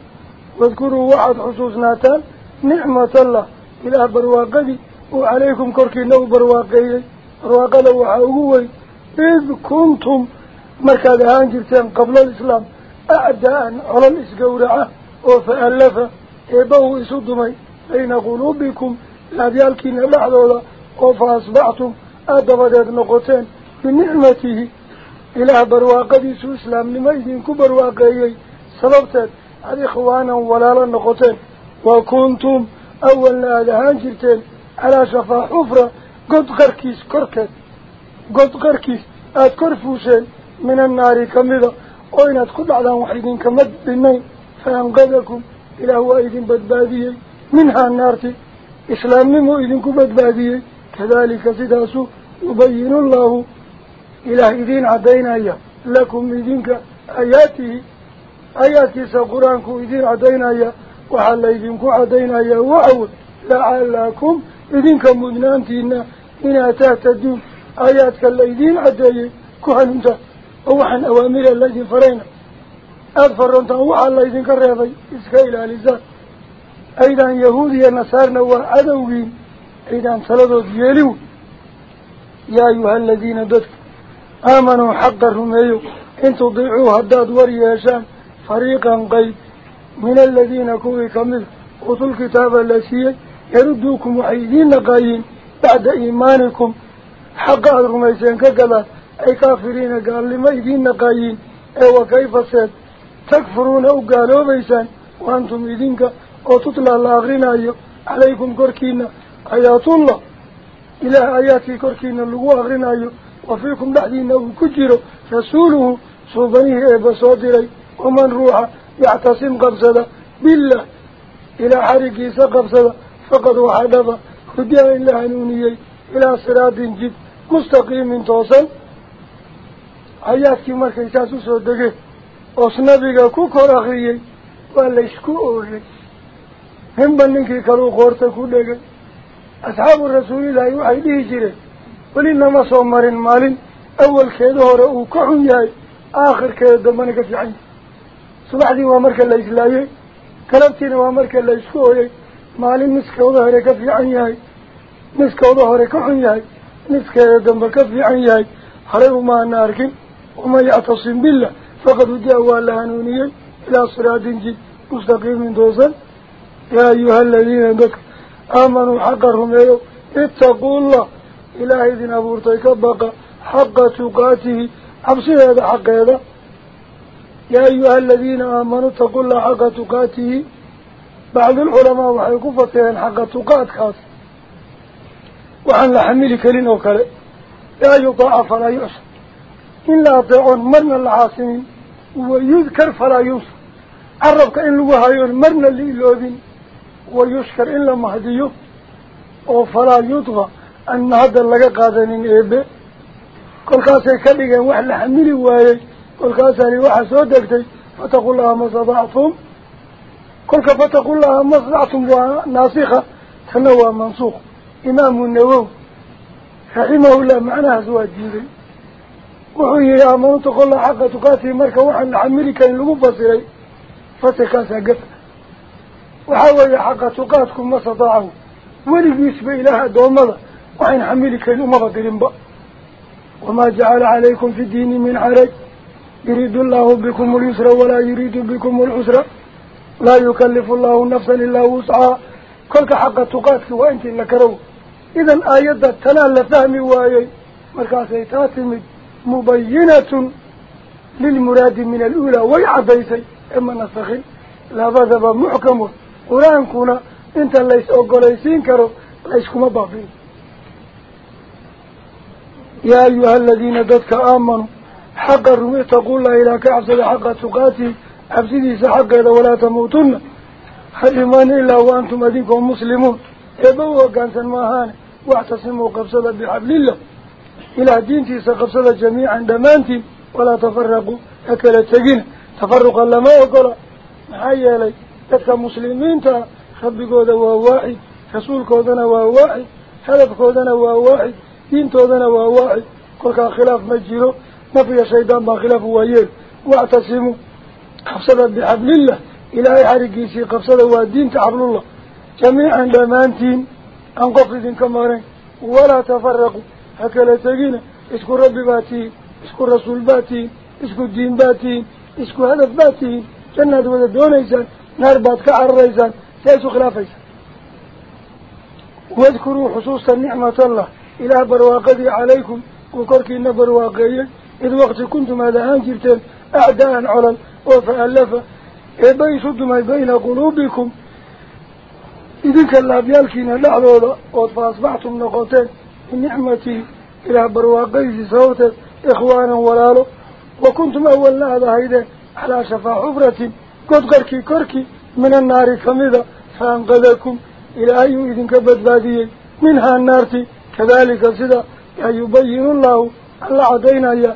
واذكروا واحد وعد حصوصناتا نعمة الله. إلى برواقدي. وعليكم كركي نو برواقية رواقلا وحاوهوي. إذ كنتم مركز هانجرتين قبل الإسلام. أعداء على الإسقورعة وفألفة إباه إسودمي بين قلوبكم. لديالكين لحظة. وفأصبحتم أدفد نقطين. بنعمته. إلى برواقدي سو إسلام لما إذن كبرواقية سببتت هذه إخوانا ولالا نقطين. وكنتم أول نادهان جرتين على شفا حفرة. قد قركيس كركت. قد قركيس. أذكر فوشين من النار كمدة وإن أدخل على وحيدين كمد بالنين فأنقذكم إلى هو إذن بدبادية منها النار إسلام ممو إذن كبدبادية كذلك سداسو يبين الله إلى إذن عدين لكم إذنك آياته. آيات القرآن كوذين عدينا يا وحليذين كوذين يا وعود لعلكم إذنكم مدنان تينا إن أتهتدون آيات كالليذين عدينا كوهنمتا ووحن أوامر الليذين فرينا أدفرنتا وحن الليذين كالرياضي إسكايل آلزات أيضا يهودي النصار نوى عدوين أيضا صلدوا ديالو يا أيها الذين دوتك آمنوا حقرهم أيو إن تضيعوا هداد وريا شام فريقا قيد من الذين كوي كمل قطوا الكتاب اللسية يردوكم عيدين قايين بعد إيمانكم. حقا الرميسين كقلا أي كافرين قال لما عيدين قايين. أي وكيف سيد؟ تكفرون أو قالوا بيسان وأنتم عيدينك وتطلع لأغرين أيه عليكم كوركين آيات الله. إلى آيات كوركين اللقوة أغرين أيه وفيكم لحدين أو كجيرو رسوله صوبانيه إبا صادري ومن روح يعتصم قبصدا بالله. إلى حريكي سقبصدا فقد وحدها خديا إلا هنونيي إلى صراط جد. مستقيم توصل. عياتي مركي ساسو سودك أصنبك كوكو رخيي وليشكو أوري هم بننك كلو غورتكو لك أصحاب الرسول لا يوحيده جري ولنما مارين مال أول كيدهور أوكحن ياي آخر كيدهور منك في عين. Waa marka la isku ooyey maalin niskooda hore ka fiican yahay niskooda hore ka xun yahay niskeeda dambe ka fiican yahay horey umaana arkin waman yactasim billah faqad hudiya waa la hanuuniyey ilaa siraatin jid mustaqiimin toosan yaa ayuha aladiina dadka aamanuu xaqa rumeeyo ittaquullah ilaahay idin abuurtay ka baqa xaqa tuqaatihi cabsideeda xaqeeda yaa ayuha aladiina aamanuu itaqullah xaqa tuqaatihi bacdulculamaa waxay ku fasireen xaqa tuqaadkaas waxaan la xamili karin oo kale laa yutaaca falaa yucsa in la adeecoon marna la caasimin wayudkar falaa yunsa carabka in lagu hayoon marna la iloobin wayushkar in la mahdiyo oo falaa yudqa aan hadda laga qaadanin eebe kolkaasay كل كاساني واحد سودك تي فتقول لها ما صدعتم كل كفتقول لها ما صدعتم وناسخة تنوى منصوخ إمام النووي فحمه الله معنى هزوى الجيري وحيه يا من تقول لها حقا تقاسي مركا وحن عميري كان المبصري فسكاسا قفل وحاول حقا تقاسكم ما صدعه ولي بيسب إلها دومضة وحن عميري كان المبصرين وما جعل عليكم في الدين من عرج يريد الله بكم اليسر ولا يريد بكم العسر. لا يكلف الله نفسا إلا وسعى كلك حق تقاتك وأنت لكرو إذن آيات تنال فهمي وآيي مركاسي تاتم مبينة للمراد من الأولى ويعبيسي إما نستخل لا بذب محكمه قرآن كنا إنت ليس أقليسين كرو. ليسكم بابين. يا أيها الذين دتك آمنوا. حق الرمي تقول لا إلا كعصد حق تقاتي أفسدي سحق إذا ولا تموتن. هل إيمان إلا وأنتم أذنكم مسلمون؟ إبوا كانت المهانة واعتصموا قبصدا بحبل الله. إلى دينتي سقبصدا جميعا دمانتي ولا تفرقوا أكل التقين. تفرق الله ما يقول محايا لي لك مسلمين خبقوا ذا وواعي رسولك ذا وواعي حلفك ذا واحد دينتو ذا وواعي كل كان خلاف مجيرو نفي في شيطان ما خلافه وير واعتصموا. قفصلا بحبل الله. إلهي حريكي سي قفصلا هو الدين تحبل الله. جميعا دمانتين أنقفزين كمارين. ولا تفرقوا. حكا لا تقين اسكوا ربي باتي. اسكوا رسول باتي. اسكوا الدين باتي. اسكوا هدف باتي. جنة ودون إيسان. نار باتك عرّيسان تأسوا خلاف إيسان. واذكروا حصوصا نعمة الله. إله برواقدي عليكم. وكركي نبرواقيا إذ وقت كنتم هذا أنجرتين أعداء على وفألف. إيه إبي صدما بين قلوبكم. إذن كالله بيالكين لعضوضا وفأصبحتم نقاطين النعمتي إلى برواقيز صوتا إخوانا ولالو. وكنتم أولا هذا هيدا على شفا حفرة. قد قركي كركي من النار كمذا فأنقذكم. إلى أي إذن كبدبادية منها النار. كذلك سدا يبين الله الله عدينا إياه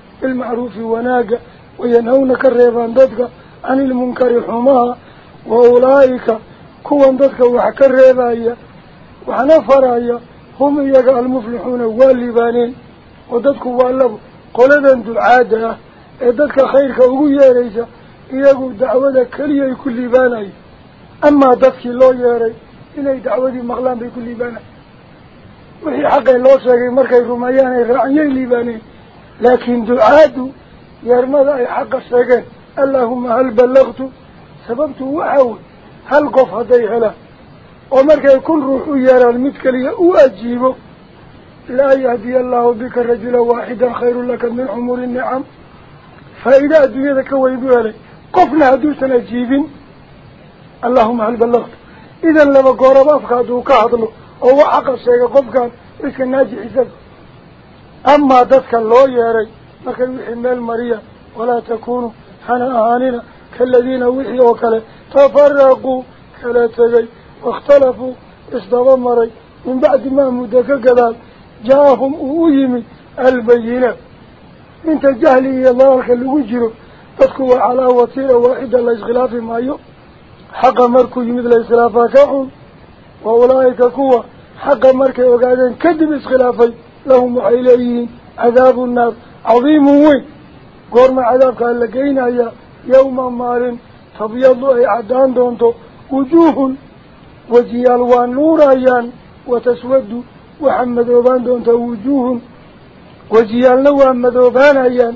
بالمعروف وناك وينهونك الريبان ددك عن المنكر حماها وأولئك كوان ددك وحكا الريبايا وحنا فرايا هم إياك المفلحون واللبانين وددك والله قولنا دعادة ددك خيرك أغياريسا إياك دعوة كليا يكون لباني. أما ددك الله ياري إني دعوتي مغلان بكل لباني. لكن دعاده يرمض أي حق الشاكين اللهم هل بلغت؟ سببت وحاول هل قف هدي هلا ومركي كل روح يرى المتكلية وأجيبه لا يهدي الله بك رجلا واحدا خير لك من عمر النعم. فإذا أدوية ذلك ويدوها لي قفنا هدوسنا جيبين اللهم هل بلغت؟ إذا لما قرب أفكادو كهضلو أو حق الشيء قف كان إسك الناجي حساب أما ذاتك الله ياري لكن وحي مال مريا ولا تكونوا حنا أهاننا كالذين وحي وكلا تفرقوا كلا تجي واختلفوا إصدابا مري. من بعد ما مدك قدال جاءهم أويمي البينة. انت جهلي الله وجره تذكوا على وطيرة واحدة لإسغلاف مايو. حق مركو يمد لإسغلافا كعون وأولئك كوا حق مركو وقادين كذب لهم وحيليين عذاب النار. عظيم وين؟ قرم عذاب كان لقينا يوم مال تبيض أي عدان دونتو. وجوه وجيال ونور أيان وتسود وحمد وبان دونتو. وجوه وجيال نوى مذوبان أيان.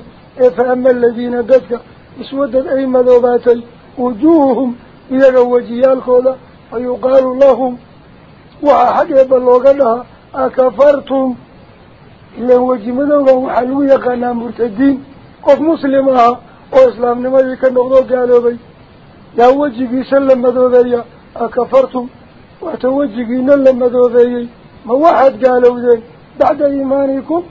فأما الذين ددك اسودت أي مذوباتي وجوههم إذا وجيال كولا إلا مذوبا وحلو يقنا مرتدين. قف مسلمها وإسلام نمجي كالنغضو قالوا بي. يا وجهي سلم مذوبيا أكفرتم. وتوجهي نلم مذوبيا ما واحد قالوا ذي. بعد إيمانكم.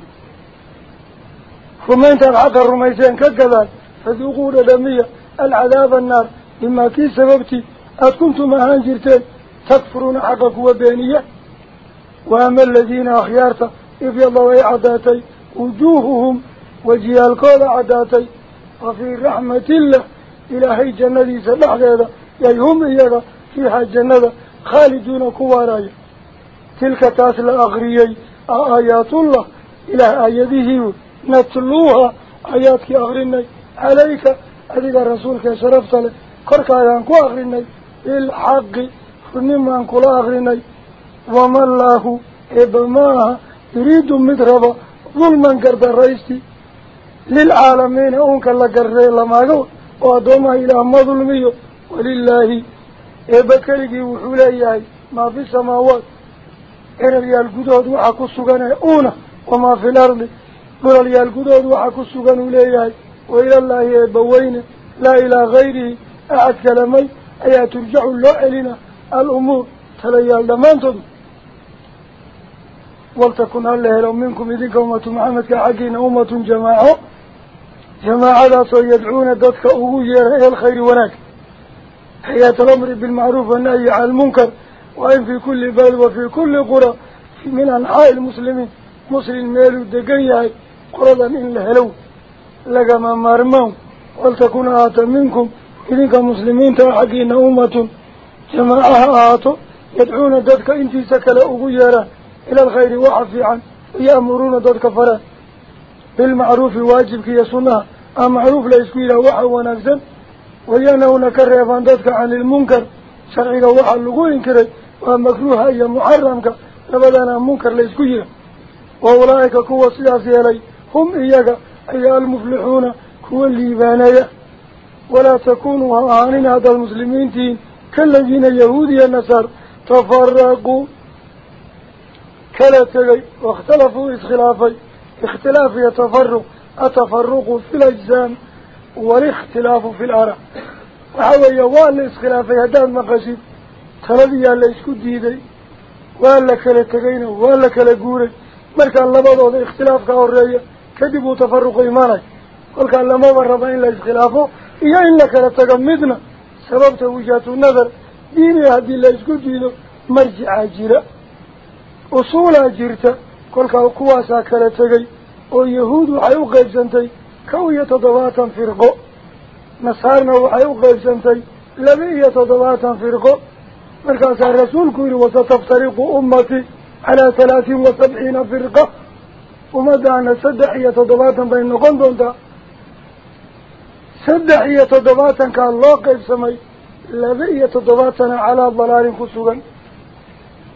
انت الحق الرميسين كالكذال فذوقوا لدمية العذاب النار. إما كي سببتي. أتكنتم أهانجرتين تكفرون حقك وبينية. وأما الذين إذ الله عداتي وجوههم وجيال كل عداتي. وفي رحمة الله إلهي جنة سلح هذا يهم إياك فيها الجنة خالدون كوارايا تلك تاسل أغريي آيات الله إلى آياته نتلوها آياتك أغريني. عليك أذيك رسولك شرفت له كرك آيانك أغريني. الحق فنما أنك أغريني. وما الله إبماها يريد مدربا ظلما قرد الرئيسي للعالمين. أنك الله قرد لما قول وأدوما إلى ما ظلميه. ولله إبكالك وحوليه ما في السماوات إرليال قدود وحكو السجن. أونا وما في الأرض إرليال قدود وحكو السجن إليه وإلى الله يبوين. لا إلى غيره. أحد كلامي أي ولتكن الله لو منكم إذنك أمة محمد كحقين أمة جماعة. جماعة يدعون ضدك أغير إلى الخير وناك حياة الأمر بالمعروف والنهي عن المنكر. وإن في كل بلد وفي كل قرى. من أنحاء المسلمين. مسلم ميلو دقيا. قرضا إن لهلو. لقما مرمون. ولتكن آتا منكم. إذنك مسلمين تحقين أمة جماعة. آتوا يدعون ضدك انتي سكل أغيرا إلى الخير وعفيعا ويأمرون ضدك فرا بالمعروف كي يصنها المعروف لا له وحا ونفسا وينهون كريبان ضدك عن المنكر. شرعك وحا اللقوين كري ومكروها أي محرمك لبدانا منكر لا يسكي وأولئك كوا سياسي لي. هم إياك. أي المفلحون هو الليبانية ولا تكونوا هانين هذا المسلمين تين. كالذين يهودي النصر تفرقوا كلا تغي واختلفوا إسخلافي اختلاف يتفرق التفرق في الأجسام والاختلاف في الآراء. وحوى يوال إسخلافي هدان مقصد تلدي اللي اسكو ديدي ولا كلا تغينا ولا كلا قوري. مركا اللبضو اختلاف كاوريا كدبوا تفرق إيمانك قل كان لما مرضا إلا إسخلافه إيا إلا كلا تغمدنا. سببت وجهة النظر. ديني هدي اللي اسكو ديدو مرجع جيرا tegay oo yahuud waxay u qaybsantay kow iyo toddobaatan firqo nasaarna waxay u qaybsantay laba iyo toddobaatan firqo markaasaa rasuulku yihi wasataftariqu ummati calaa halaatin wa sabciina firqa ummadaana saddex iyo toddobaatan bay noqon doontaa saddex iyo toddobaatankaa loo qaybsamay laba iyo toddobaatana calaa dalaalin ku sugan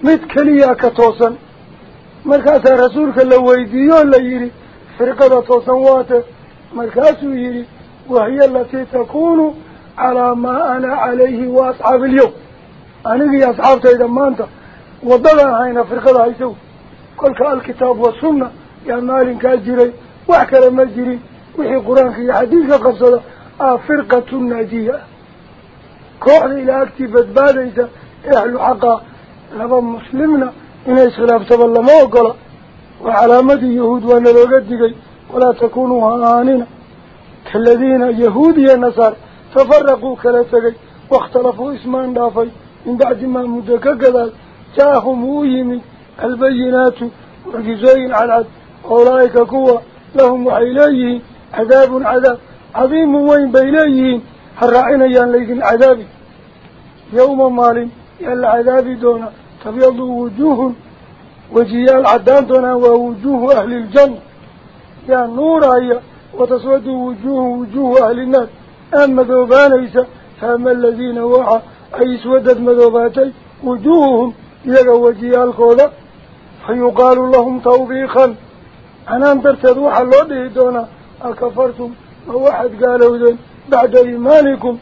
ميت كليا كتوسا مركز الرسول كلا رسولك اللويديو الليري فرقة توسا وات مركز ويري وهي التي تكون على ما أنا عليه وأصحاب اليوم. أنا في أصحاب تايدا مانتا. وضلع هنا فرقة هايسو كل الكتاب والسنة. يعني مال كالجري وحكى لما الجري وحي قرآن في حديثة قبصلة آه، فرقة ناجية كوحد لا أكتفت بعد إذا أهل حقا. لبا مسلمنا إن إسخلاف تبال ما أقل وعلى مدى يهود وأنا لو قد الوقت ولا تكونوا هانين. كالذين يهودي النصار تفرقوا كالتقي واختلفوا اسمان دافي من بعد ما مدكا قدال جاهم ويمي البينات ورقزين على أولئك قوة لهم وإليه عذاب عذاب. عظيم وين بإليه هرعين يا ليس عذابي يوم مالين la cadaabi doonaa تبيض وجوه وجيال عدانتنا ووجوه أهل الجنة. يا نور هيا وتسود وجوه وجوه أهل النار. أما ذوبان إيسا فأما الذين وعى أي سودت مذوباتي وجوههم يقى وجيال قولا فيقال لهم توبيخا. أنا أنترت روح الله دونا أكفرتم. وواحد قالوا ذن بعد إيمانكم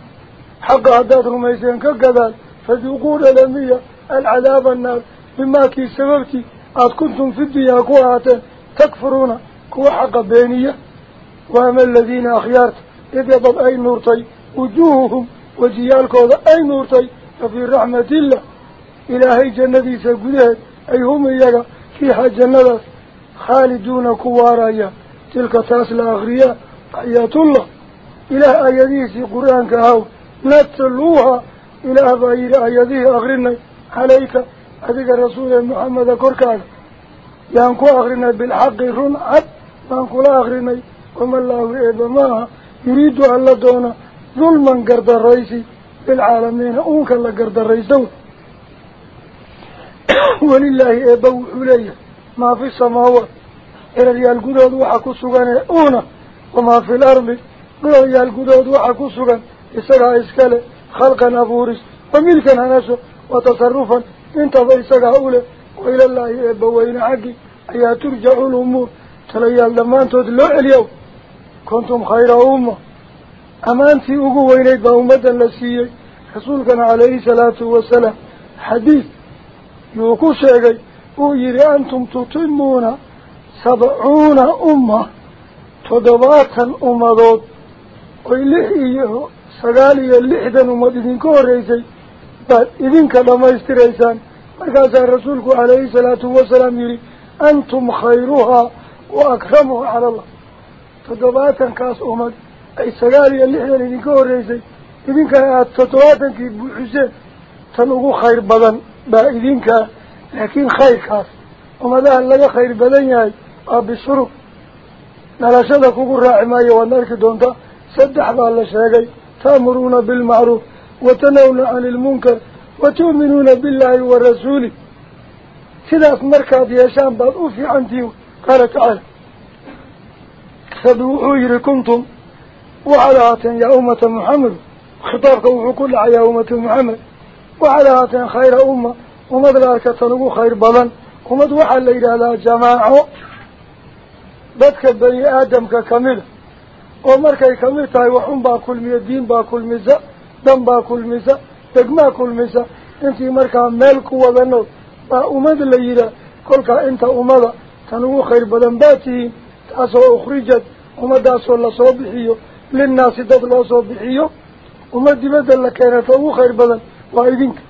حق عدات رميسين كقذال فذوقوا للمية العذاب النار. مما كي سببتي قد كنتم في الدنيا كوهاتين تكفرون كوا حق بينية. وأما الذين أخيارت إذ يضب أي نورتي وجوههم وجيالكوذا أي نورتي ففي رحمة الله. إلهي جنة سيقوله أي هم إياك فيها جنة خالدون كوارايا تلك تاس الأغرياء آيات الله. إله آياتي قرآن كهو نتلوها إله غير آياته أغرنا عليك. أذيك الرسول محمد كركاك يانكو أغرنا بالحق رن عد. يانكو لا أغرنا وما الله إبا ما يريد الله دونا ظلما قرد الرئيسي بالعالمين. أونك الله قرد الرئيسي ولله إبا وحليه ما في السماوات. إلى ريال قدود وحكو سغان أونا. وما في الأرض. إلى ريال قدود وحكو سغان إسرع إسكالي. خلقا أبورس وملكا هنسو وتصرفا. إنت بيسك أولى وإلى الله إبوين حقي أيها ترجع الأمور. تليال أنتو دلوع اليوم كنتم خير أمة. أمانتي أقوينيك بأمة لسيي رسولك عليه الصلاة والسلام. حديث يوكو شيئي ويري أنتم تتمون سبعون أمة تضباطا أمضوت. وإليه سقالي اللحدا أمدين كوريسي rasuulku calayhi salaatu wasalaam yidhi antum khayruhaa wa akramuha cala allah toddobaatankaas ummad ay sagaal iyo lixdan idinka horreysay idinkana aada toddobaatankii buuxiseen tan ugu khayr badan baa idinkaa laakiin khayrkaas ummadaha laga khayr badan yahay waa bishurub dhalashada kugu raaci maayo waadna arki doontaa saddex baa la sheegay ta'muruuna bilmacruuf وتنون عن المنكر وتؤمنون بالله ورسوله سلاس مركز يشان بل في عنتي قال تعالى سدوحوا كنتم وعلى هاتين يا أمة محمد. خطابك وحكول يا أمة محمد. وعلى هاتين خير أمة ومدلارك تنقو خير بلن. ومدوحا ليلة لا جماعة. dadka bani aadamka kamida diin baa kulmisa dan baa kulmisa degmaa kulmisa intii markaa meel ku wada nool baa ummad la yidhaah kolkaa inta ummada tan ugu khayr badan baa tihiin taasoo ukhrijad ummadaasoo lasoo bixiyo linnaasi dad loo soo bixiyo ummad dibadda la keena ta ugu khayr badan waa idinka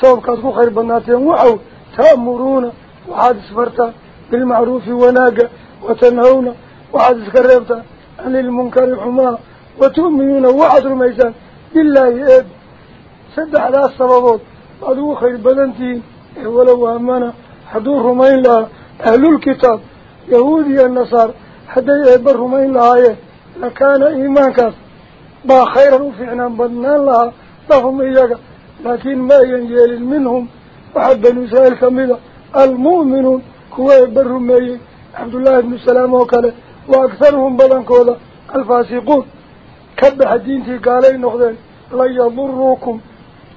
sababkaad ku khayr badnaateen waxaw ta'muruuna waxaad isfartaan bilmacruufi wanaaga watanhawna waxaad iska reebtaan عن المنكر حما وتؤمنون وعد رميسان بالله إب. سد على السببات. أدو خير بلنتين إيه ولو أمانا حدو رمين لها أهل الكتاب. يهودي النصار حدا يعبر رمين لها إيه. لكان إيمانك ما خيرا وفعنا بدنا لها لهم إياك. لكن ما ينجيل منهم. وحد بن سائل كمذا المؤمنون. كوي بر رمين. عبد الله بن السلام وكاله. وأكثرهم بلنكودا الفاسقون. كبه دينتي قالي نغذين لا يضركم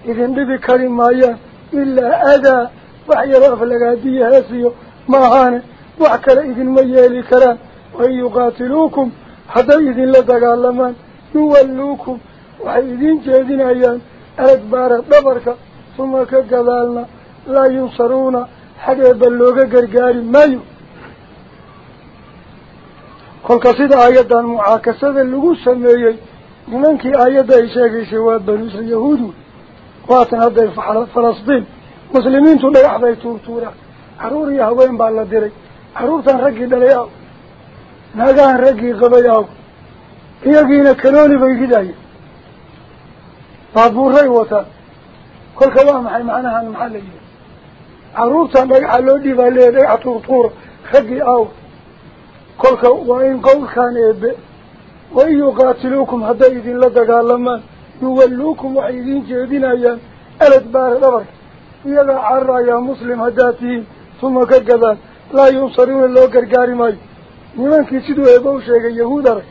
إذن ببي كريم مايا إلا أذى. وحي رغف لغادية أسيو ماهان وحكر إذن ميالي كلام وإن يقاتلوكم. حتى إذن لدقى اللمان يولوكم. وحي إذن جاذن أيان. أدبار الضبرك ثم كقذالنا لا ينصرون. حقا بلوغا قرقاري مايو. Aayadda ay sheegaysay waa banuusa yahuudu waatan hadday falastiin muslimiintu dhagax bay tuurtuuraan carruur iyo haween baa la diray carruurtan raggii dhalay aw naagahan raggii qabay aw iyagiina kanooni bay ridayeen baabuuray wataan kolka waa maxay macnahan maxaa la yihi carruurtan dhagaxa loo dhiibaa leeya dhagax tuurtuura raggii aw eebe wain yuqaatiluukum hadday idinla dagaalamaan yuwalluukum waxay idin jeedinayaan aladbaara dhabarka iyagaa cararayaa muslim haddaad tihiin suma ka gadaan laa yunsaruuna loo gargaari maayo nimankii siduu eeba u sheegay yahuud arag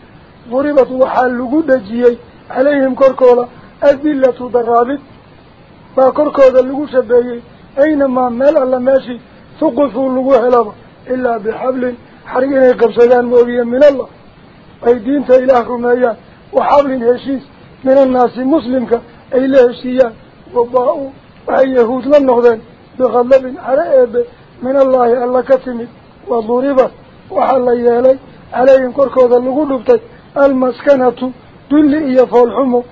duribat waxaa lagu dhejiyey calayhim korkooda adillatu daraabid baa korkooda lagu shabeeyey aynamaa meel alla meeshii tuqifuu lagu helaba ilaa bixablin حرقين يقبصدان موبيا من الله. أي دين تإله رميا وحبل هشيس من الناس مسلمك. أي لهشيا وباءوا وهي يهود للنغذان بغلب عرائب من الله ألا كتمت وضربت وحل إيالي عليهم كركوذا لغلبتك المسكنة. دل إيافو الحمو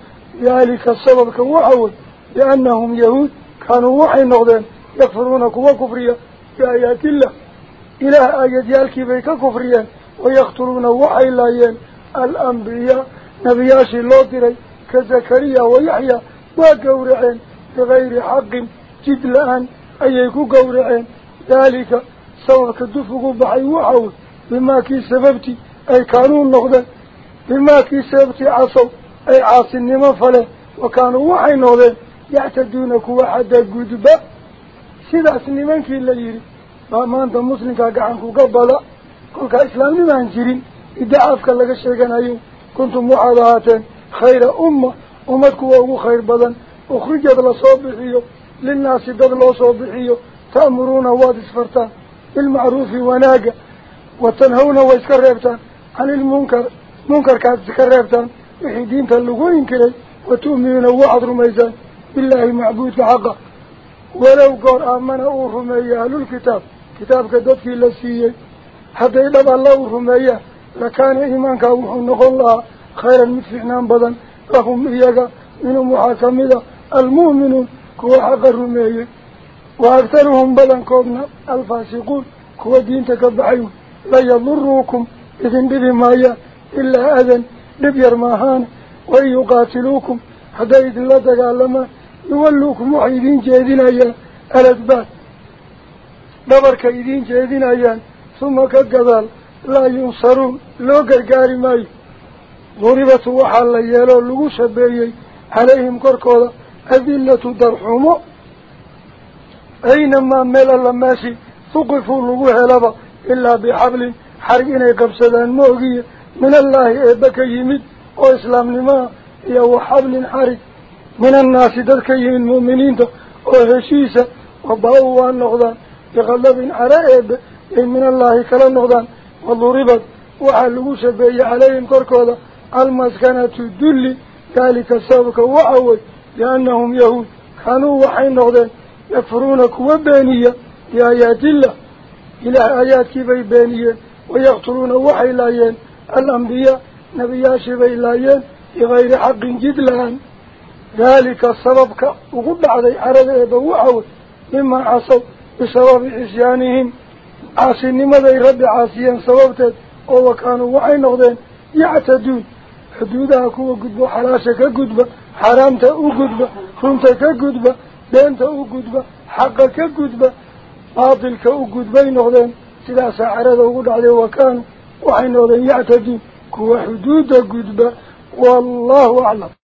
يالك السبب كوحول لأنهم يهود. كانوا وحي النغذان يكفرونك وكفريا. بآيات الله. إله أيديالك بيك كفريا ويقتلون وحي الليين الأنبياء نبياش الله ديري كزكريا ويحيا وقورعين بغير حق جدلان يكون قورعين. ذلك سوى كدفق بحي وحاول بما كي سببتي أي كانوا النقدة بما كي سببتي عصو أي عاصي النمفلة وكانوا وحي نوذين يعتدونك واحدة قدبة سيدة سنمان في الليل آه، ما أنت مسلم كأنك قبلا كل كإسلام ما نجرين إذا أفك لك الشيخان أيوم كنت معاذات خير أمة. أمتك وهو خير بدن. أخرج هذا الصوبحي للناس هذا الصوبحي تأمرون واد سفرتان المعروف وناقة. وتنهون ويسكرهبتان عن المنكر. منكر كانت تكرهبتان وحيدين تلقوين كلي وتؤمنون واحد رميزان. بالله معبود حقا ولو قرآن من أوهم أهل الكتاب. كتاب دوتك في سيئي حتى إلا الله رمي لكان إيمان كاوح نقول الله خيرا مدفعنا بدا لهم إياك من محاكم المؤمنون كو حق الرمي وأكثرهم بدا كونا الفاسقون كو دين تكبعيون لا يضروكم إذن بذمايا إلا أذن لبير ماهان وإن يقاتلوكم حتى إذن لا تقال يولوكم وحيدين جاهدين أيها الأدبات maayo duribatu waxaa la yeeloo lagu shabeeyey calayhim korkooda adillatu darxumo aynamaa meel alla meeshi tuqifuu lagu helaba ilaa bixablin xarig inay qabsadaan ma ogiye min allaahi eebba ka yimid oo islaamnimaha iyo wa xablin xarig min annaasi dad ka yimid mu'miniinta oo heshiisa waba-u waa noqdaan eebe ay min allaahi kala noqdaan waduribad وحلقوا شبيه عليهم كركوضا المسكنة الدل ذلك السابق وعوي لأنهم يهود كانوا وحين نغضين يفرونك وبانية بآيات الله. إلى آيات كيبي بانية. ويقتلون وحي لايين. الأنبياء نبياش بي لايين. بغير حق جدلان. ذلك السبب وقد علي عرض بوعوي مما بسبب بسبب عسيانهم عاصي لماذا يرد عاصيا سببتت أو كانوا وعي نغدين يعتدون. حدودها كوة قدبة حلاشك قدبة حرامتا أو قدبة خنتك قدبة بنتا أو قدبة حقك قدبة باطلك أو قدبين نغدين سلاسة عرضه قد عليه وكان وحين نغدين يعتدون. كوة حدودة قدبة والله أعلم.